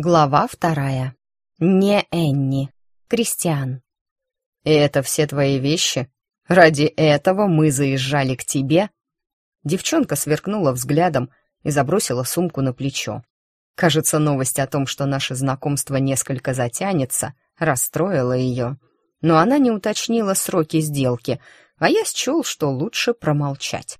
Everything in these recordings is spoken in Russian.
Глава вторая. Не Энни. Кристиан. это все твои вещи? Ради этого мы заезжали к тебе?» Девчонка сверкнула взглядом и забросила сумку на плечо. Кажется, новость о том, что наше знакомство несколько затянется, расстроила ее. Но она не уточнила сроки сделки, а я счел, что лучше промолчать.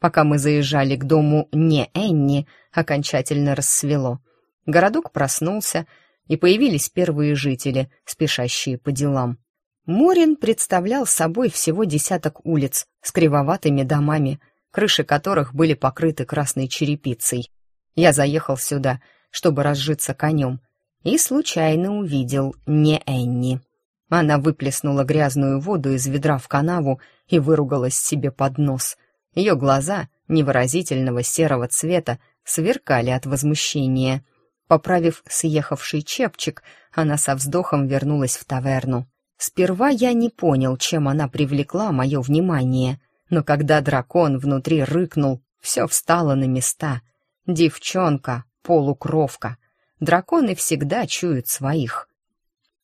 Пока мы заезжали к дому не Энни, окончательно рассвело — Городок проснулся, и появились первые жители, спешащие по делам. Морин представлял собой всего десяток улиц с кривоватыми домами, крыши которых были покрыты красной черепицей. Я заехал сюда, чтобы разжиться конем, и случайно увидел не Энни. Она выплеснула грязную воду из ведра в канаву и выругалась себе под нос. Ее глаза, невыразительного серого цвета, сверкали от возмущения — Поправив съехавший чепчик, она со вздохом вернулась в таверну. Сперва я не понял, чем она привлекла мое внимание, но когда дракон внутри рыкнул, все встало на места. Девчонка, полукровка. Драконы всегда чуют своих.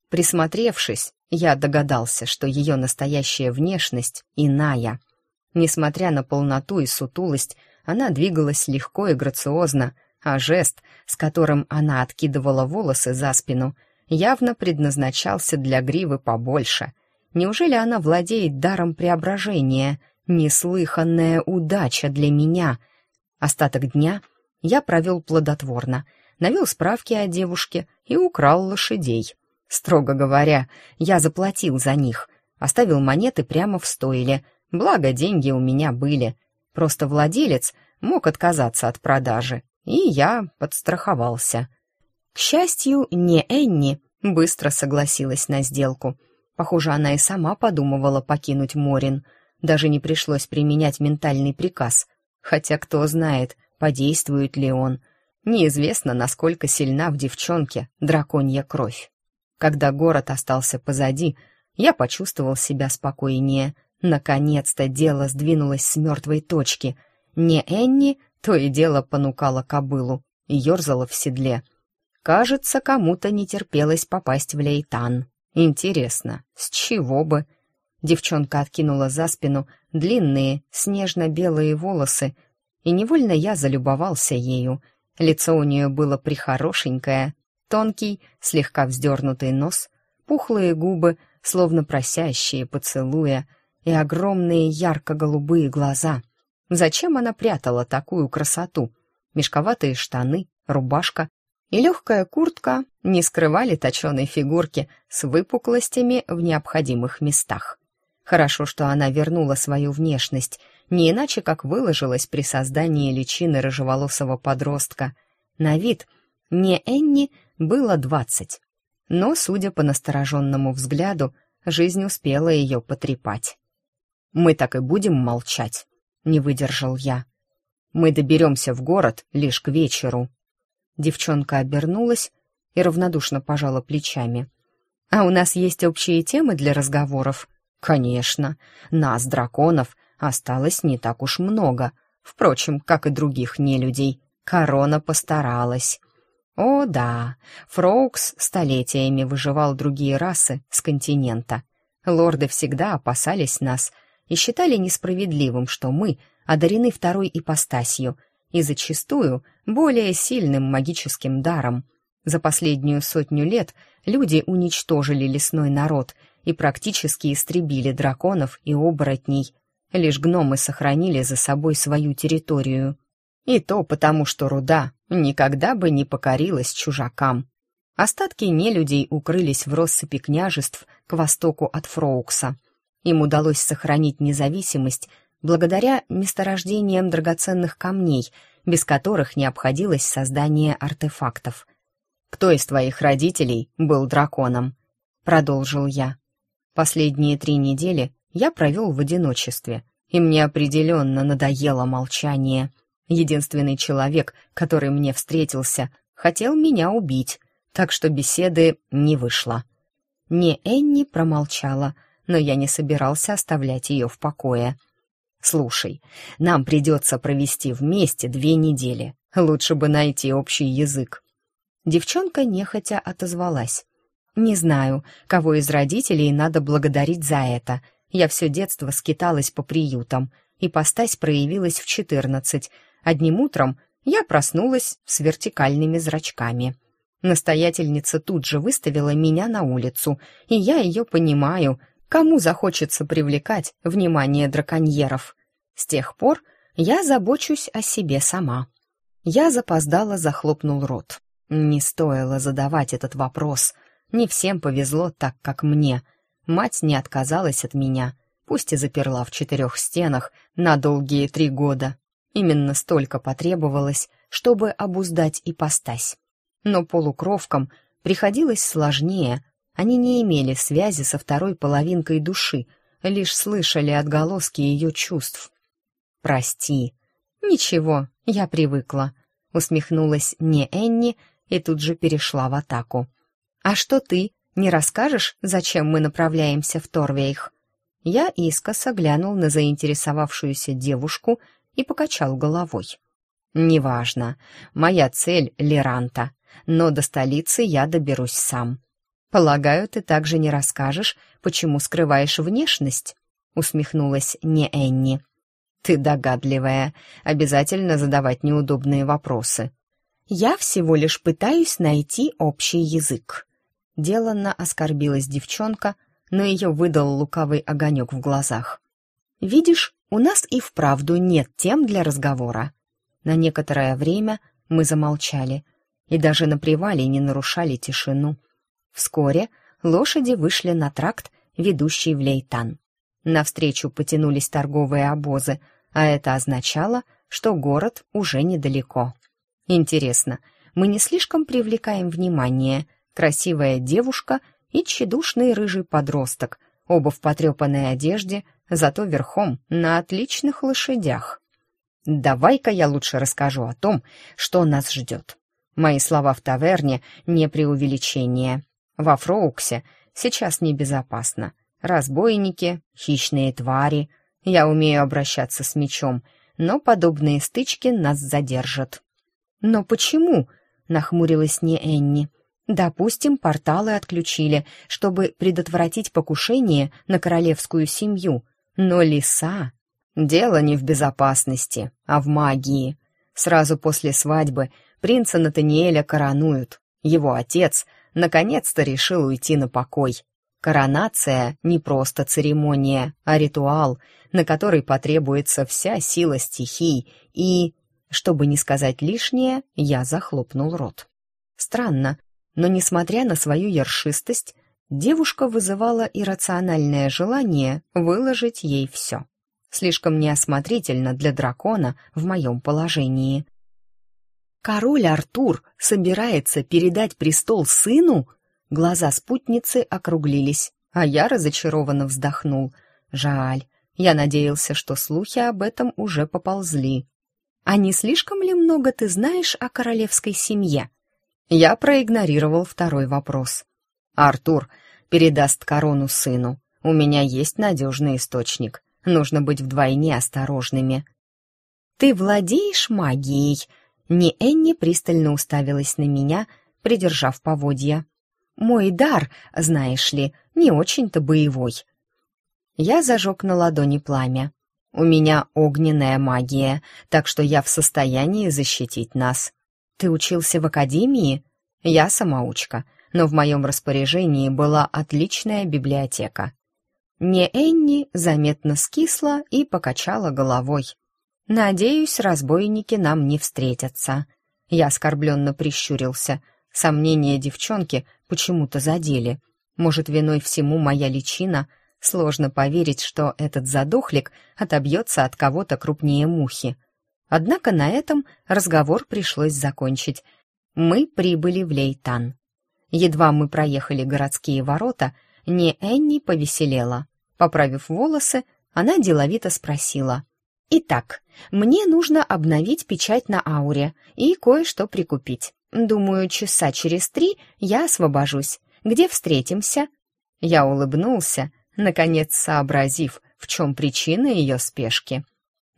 Присмотревшись, я догадался, что ее настоящая внешность иная. Несмотря на полноту и сутулость, она двигалась легко и грациозно, а жест, с которым она откидывала волосы за спину, явно предназначался для гривы побольше. Неужели она владеет даром преображения? Неслыханная удача для меня. Остаток дня я провел плодотворно, навел справки о девушке и украл лошадей. Строго говоря, я заплатил за них, оставил монеты прямо в стойле, благо деньги у меня были. Просто владелец мог отказаться от продажи, и я подстраховался. К счастью, не Энни быстро согласилась на сделку. Похоже, она и сама подумывала покинуть Морин. Даже не пришлось применять ментальный приказ. Хотя кто знает, подействует ли он. Неизвестно, насколько сильна в девчонке драконья кровь. Когда город остался позади, я почувствовал себя спокойнее. Наконец-то дело сдвинулось с мертвой точки. Не Энни, то и дело понукала кобылу и ерзала в седле. Кажется, кому-то не терпелось попасть в лейтан. Интересно, с чего бы? Девчонка откинула за спину длинные снежно-белые волосы, и невольно я залюбовался ею. Лицо у нее было прихорошенькое, тонкий, слегка вздернутый нос, пухлые губы, словно просящие поцелуя, и огромные ярко-голубые глаза — Зачем она прятала такую красоту? Мешковатые штаны, рубашка и легкая куртка не скрывали точеной фигурки с выпуклостями в необходимых местах. Хорошо, что она вернула свою внешность, не иначе как выложилась при создании личины рыжеволосого подростка. На вид не Энни было двадцать, но, судя по настороженному взгляду, жизнь успела ее потрепать. «Мы так и будем молчать», не выдержал я. Мы доберемся в город лишь к вечеру. Девчонка обернулась и равнодушно пожала плечами. А у нас есть общие темы для разговоров? Конечно, нас, драконов, осталось не так уж много. Впрочем, как и других нелюдей. Корона постаралась. О да, Фроукс столетиями выживал другие расы с континента. Лорды всегда опасались нас — и считали несправедливым, что мы одарены второй ипостасью и зачастую более сильным магическим даром. За последнюю сотню лет люди уничтожили лесной народ и практически истребили драконов и оборотней. Лишь гномы сохранили за собой свою территорию. И то потому, что руда никогда бы не покорилась чужакам. Остатки нелюдей укрылись в россыпи княжеств к востоку от Фроукса. Им удалось сохранить независимость благодаря месторождениям драгоценных камней, без которых не обходилось создание артефактов. «Кто из твоих родителей был драконом?» — продолжил я. Последние три недели я провел в одиночестве, и мне определенно надоело молчание. Единственный человек, который мне встретился, хотел меня убить, так что беседы не вышло. Не Энни промолчала — но я не собирался оставлять ее в покое. «Слушай, нам придется провести вместе две недели. Лучше бы найти общий язык». Девчонка нехотя отозвалась. «Не знаю, кого из родителей надо благодарить за это. Я все детство скиталась по приютам. и Ипостась проявилась в четырнадцать. Одним утром я проснулась с вертикальными зрачками». Настоятельница тут же выставила меня на улицу, и я ее понимаю — Кому захочется привлекать внимание драконьеров? С тех пор я забочусь о себе сама. Я запоздало захлопнул рот. Не стоило задавать этот вопрос. Не всем повезло так, как мне. Мать не отказалась от меня, пусть и заперла в четырех стенах на долгие три года. Именно столько потребовалось, чтобы обуздать и постась. Но полукровкам приходилось сложнее, они не имели связи со второй половинкой души, лишь слышали отголоски ее чувств. «Прости». «Ничего, я привыкла», — усмехнулась не Энни и тут же перешла в атаку. «А что ты? Не расскажешь, зачем мы направляемся в Торвейх?» Я искоса глянул на заинтересовавшуюся девушку и покачал головой. «Неважно. Моя цель — Леранта, но до столицы я доберусь сам полагаю, ты также не расскажешь, почему скрываешь внешность?» — усмехнулась не Энни. «Ты догадливая. Обязательно задавать неудобные вопросы». «Я всего лишь пытаюсь найти общий язык». Деланно оскорбилась девчонка, но ее выдал лукавый огонек в глазах. «Видишь, у нас и вправду нет тем для разговора». На некоторое время мы замолчали и даже на привале не нарушали тишину — Вскоре лошади вышли на тракт, ведущий в Лейтан. Навстречу потянулись торговые обозы, а это означало, что город уже недалеко. Интересно, мы не слишком привлекаем внимание. Красивая девушка и тщедушный рыжий подросток, оба в потрепанной одежде, зато верхом на отличных лошадях. «Давай-ка я лучше расскажу о том, что нас ждет». Мои слова в таверне — не преувеличение. Воврокся, сейчас не безопасно. Разбойники, хищные твари. Я умею обращаться с мечом, но подобные стычки нас задержат. Но почему? Нахмурилась не Энни. Допустим, порталы отключили, чтобы предотвратить покушение на королевскую семью. Но лиса... Дело не в безопасности, а в магии. Сразу после свадьбы принца Натаниэля коронуют. Его отец наконец-то решил уйти на покой. Коронация — не просто церемония, а ритуал, на который потребуется вся сила стихий, и... Чтобы не сказать лишнее, я захлопнул рот. Странно, но, несмотря на свою яршистость, девушка вызывала иррациональное желание выложить ей все. Слишком неосмотрительно для дракона в моем положении. «Король Артур собирается передать престол сыну?» Глаза спутницы округлились, а я разочарованно вздохнул. «Жаль, я надеялся, что слухи об этом уже поползли». «А не слишком ли много ты знаешь о королевской семье?» Я проигнорировал второй вопрос. «Артур передаст корону сыну. У меня есть надежный источник. Нужно быть вдвойне осторожными». «Ты владеешь магией?» Ни Энни пристально уставилась на меня, придержав поводья. «Мой дар, знаешь ли, не очень-то боевой». Я зажег на ладони пламя. «У меня огненная магия, так что я в состоянии защитить нас». «Ты учился в академии?» «Я самоучка, но в моем распоряжении была отличная библиотека». Не Энни заметно скисла и покачала головой. «Надеюсь, разбойники нам не встретятся». Я оскорбленно прищурился. Сомнения девчонки почему-то задели. Может, виной всему моя личина? Сложно поверить, что этот задохлик отобьется от кого-то крупнее мухи. Однако на этом разговор пришлось закончить. Мы прибыли в Лейтан. Едва мы проехали городские ворота, не Энни повеселела. Поправив волосы, она деловито спросила — Итак, мне нужно обновить печать на ауре и кое-что прикупить. Думаю, часа через три я освобожусь. Где встретимся?» Я улыбнулся, наконец сообразив, в чем причина ее спешки.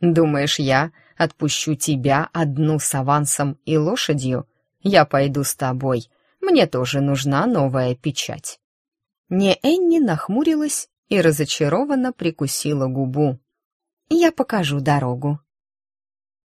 «Думаешь, я отпущу тебя одну с авансом и лошадью? Я пойду с тобой. Мне тоже нужна новая печать». Не Энни нахмурилась и разочарованно прикусила губу.«Я покажу дорогу»,